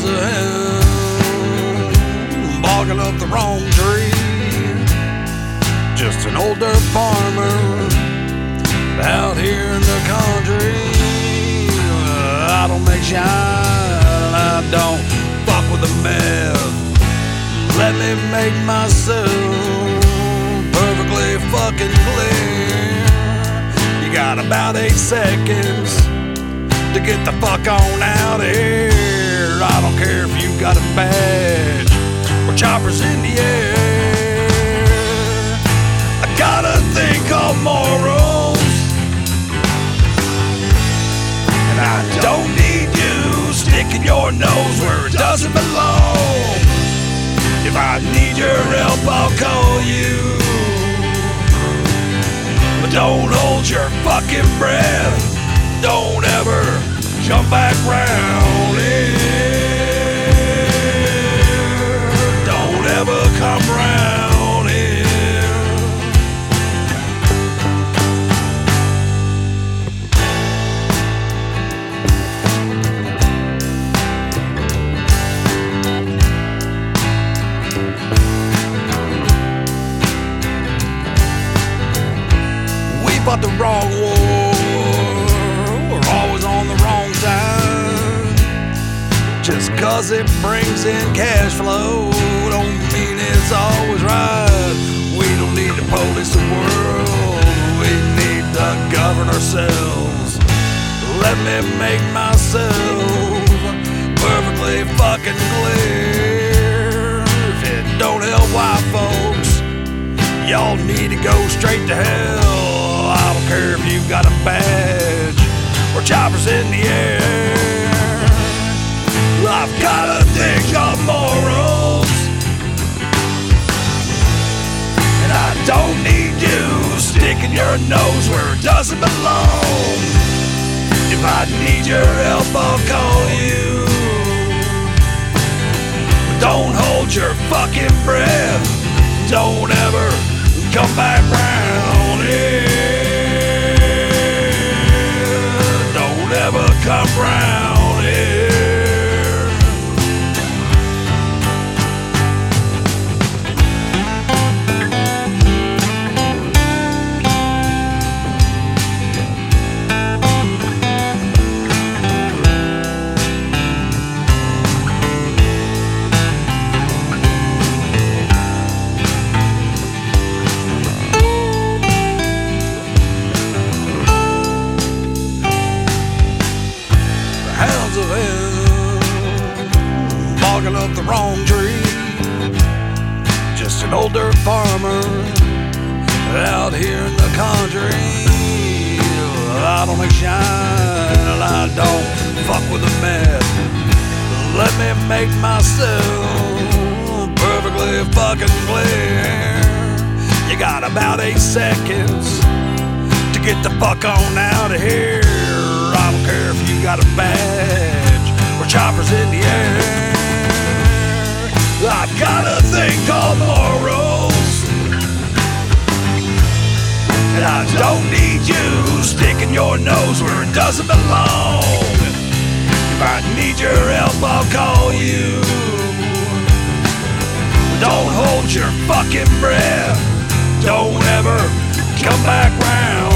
hounds of hell, bogging up the wrong tree. Just an old dirt farmer out here in the country. I don't make shine, I don't fuck with the meth. Let me make myself perfectly fucking clear. You got about eight seconds to get the fuck on out here. I don't care if you got a badge or choppers in the air. I gotta think of morals, and I don't need you sticking your nose where it doesn't belong. If I need your help, I'll call you. But don't hold your fucking breath. Don't ever come back round wrong war. We're always on the wrong side. Just cause it brings in cash flow don't mean it's always right. We don't need to police the world. We need to govern ourselves. Let me make myself perfectly fucking clear. If it don't help white folks, Y'all need to go straight to hell. If you've got a badge or choppers in the air. I've gotta think of morals. And I don't need you sticking your nose where it doesn't belong. If I need your help, I'll call you. But don't hold your fucking breath. Don't ever come back round bogging up the wrong tree. Just an older farmer out here in the country. I don't make shine, and I don't fuck with the meth. Let me make myself perfectly fucking clear. You got about eight seconds to get the fuck on out of here. I don't care if you got a badge or choppers in the air. Thing called morals, and I don't need you sticking your nose where it doesn't belong. If I need your help, I'll call you. Don't hold your fucking breath. Don't ever come back round